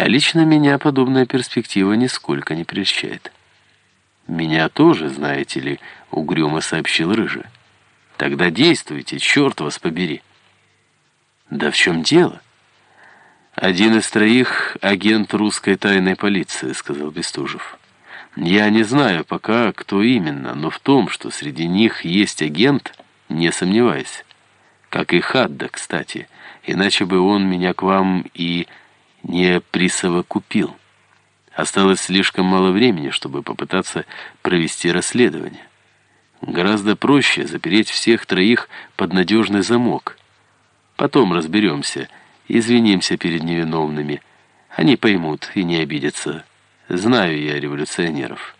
А лично меня подобная перспектива нисколько не прельщает. «Меня тоже, знаете ли», — угрюмо сообщил Рыжий. «Тогда действуйте, черт вас побери». «Да в чем дело?» «Один из троих — агент русской тайной полиции», — сказал Бестужев. «Я не знаю пока, кто именно, но в том, что среди них есть агент, не сомневаюсь. Как и Хадда, кстати, иначе бы он меня к вам и не присовокупил. Осталось слишком мало времени, чтобы попытаться провести расследование. Гораздо проще запереть всех троих под надежный замок. Потом разберемся, извинимся перед невиновными. Они поймут и не обидятся. Знаю я революционеров.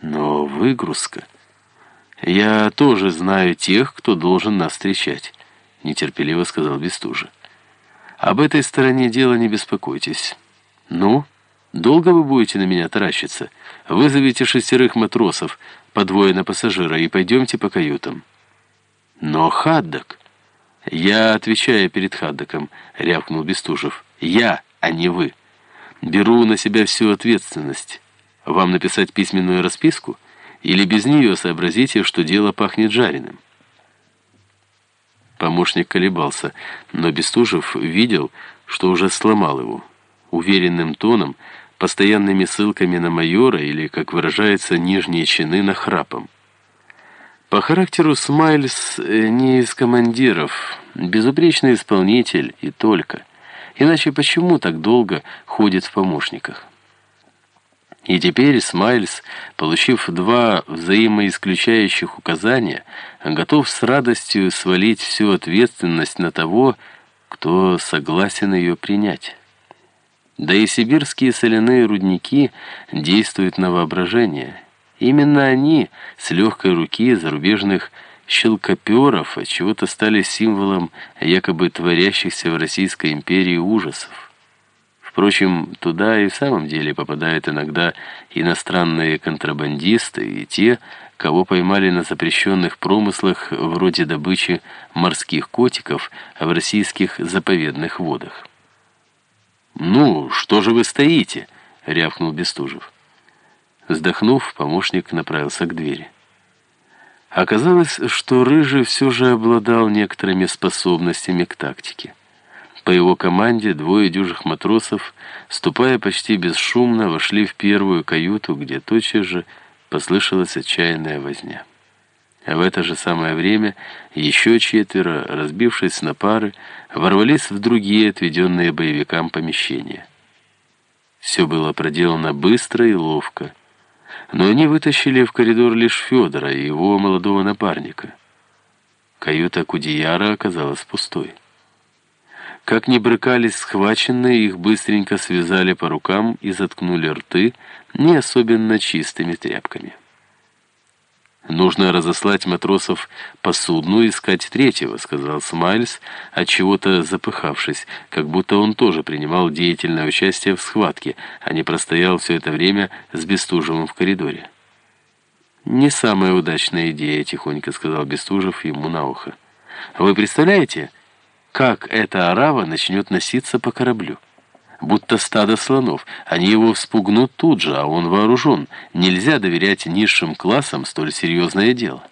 Но выгрузка... «Я тоже знаю тех, кто должен нас встречать», — нетерпеливо сказал Бестужа. «Об этой стороне дела не беспокойтесь. Ну, долго вы будете на меня таращиться? Вызовите шестерых матросов, по двое на пассажира, и пойдемте по каютам». «Но Хаддок...» «Я отвечаю перед Хаддоком», — рявкнул Бестужев. «Я, а не вы. Беру на себя всю ответственность. Вам написать письменную расписку?» Или без нее сообразите, что дело пахнет жареным. Помощник колебался, но Бестужев видел, что уже сломал его. Уверенным тоном, постоянными ссылками на майора или, как выражается, нижние чины на храпом. По характеру Смайльс э, не из командиров, безупречный исполнитель и только. Иначе почему так долго ходит в помощниках? И теперь Смайльс, получив два взаимоисключающих указания, готов с радостью свалить всю ответственность на того, кто согласен ее принять. Да и сибирские соляные рудники действуют на воображение. Именно они с легкой руки зарубежных щелкоперов чего-то стали символом якобы творящихся в Российской империи ужасов. Впрочем, туда и в самом деле попадают иногда иностранные контрабандисты и те, кого поймали на запрещенных промыслах вроде добычи морских котиков в российских заповедных водах. «Ну, что же вы стоите?» — рявкнул Бестужев. Вздохнув, помощник направился к двери. Оказалось, что Рыжий все же обладал некоторыми способностями к тактике. По его команде двое дюжих матросов, ступая почти бесшумно, вошли в первую каюту, где тотчас же послышалась отчаянная возня. А в это же самое время еще четверо, разбившись на пары, ворвались в другие отведенные боевикам помещения. Все было проделано быстро и ловко, но они вытащили в коридор лишь Федора и его молодого напарника. Каюта Кудияра оказалась пустой. Как ни брыкались схваченные, их быстренько связали по рукам и заткнули рты не особенно чистыми тряпками. «Нужно разослать матросов по судну и искать третьего», — сказал Смайльс, отчего-то запыхавшись, как будто он тоже принимал деятельное участие в схватке, а не простоял все это время с Бестужевым в коридоре. «Не самая удачная идея», — тихонько сказал Бестужев ему на ухо. «Вы представляете...» как эта арава начнет носиться по кораблю. Будто стадо слонов. Они его вспугнут тут же, а он вооружен. Нельзя доверять низшим классам столь серьезное дело.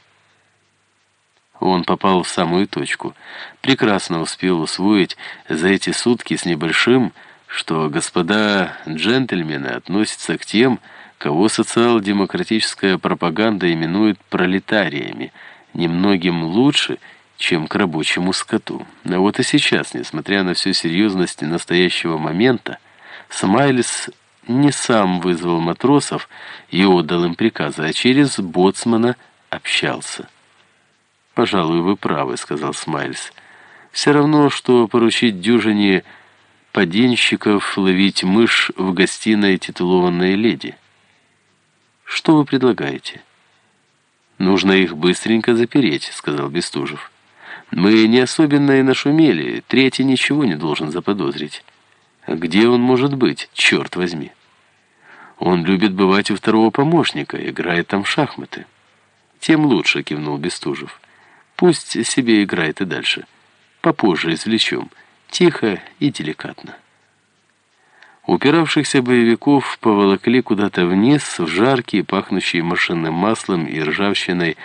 Он попал в самую точку. Прекрасно успел усвоить за эти сутки с небольшим, что господа джентльмены относятся к тем, кого социал-демократическая пропаганда именует пролетариями, немногим лучше – чем к рабочему скоту. А вот и сейчас, несмотря на всю серьезность настоящего момента, Смайлис не сам вызвал матросов и отдал им приказы, а через боцмана общался. «Пожалуй, вы правы», — сказал Смайлис. «Все равно, что поручить дюжине поденщиков ловить мышь в гостиной титулованной леди». «Что вы предлагаете?» «Нужно их быстренько запереть», — сказал Бестужев. Мы не особенно и нашумели, третий ничего не должен заподозрить. Где он может быть, черт возьми? Он любит бывать у второго помощника, играет там в шахматы. Тем лучше, кивнул Бестужев. Пусть себе играет и дальше. Попозже извлечем, тихо и деликатно. Упиравшихся боевиков поволокли куда-то вниз, в жаркий, пахнущий машинным маслом и ржавчиной,